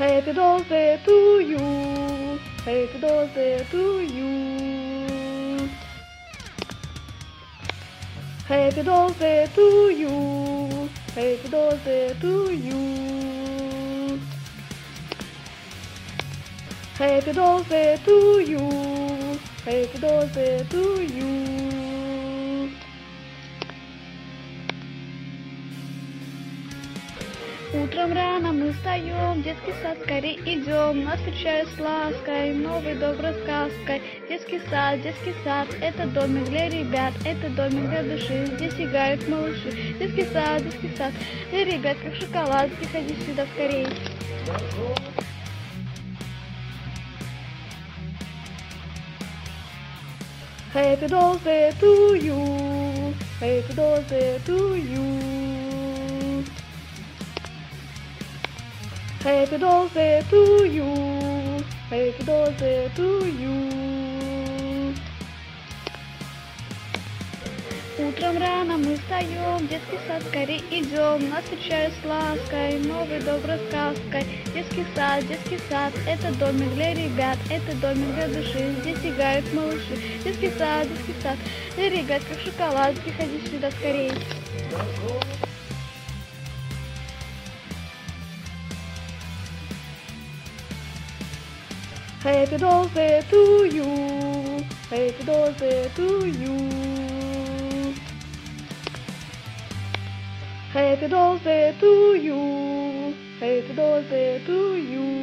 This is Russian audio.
Happy birthday to you. Happy birthday to you. Happy birthday to you. Happy birthday to you. Happy birthday to you. Happy birthday to you. Утром рано мы встаем, Детский сад скорее идем, нас встречают с лаской, новой доброй сказкой. Детский сад, детский сад, это домик для ребят, это домик для души, здесь играют малыши. Детский сад, детский сад, для ребят как шоколад, приходи сюда скорее. Happy birthday to you. Happy birthday to you. Happy birthday to you. Happy birthday to you. Утром рано мы встаем, детский сад скорее идем, нас встречают с лаской, новой доброй сказкой. Детский сад, детский сад, это домик для ребят, это домик для души, здесь играют малыши. Детский сад, детский сад, ребят как шоколад, приходи сюда скорее. Happy birthday to you. Happy birthday to you. Happy birthday to you. Happy birthday to you.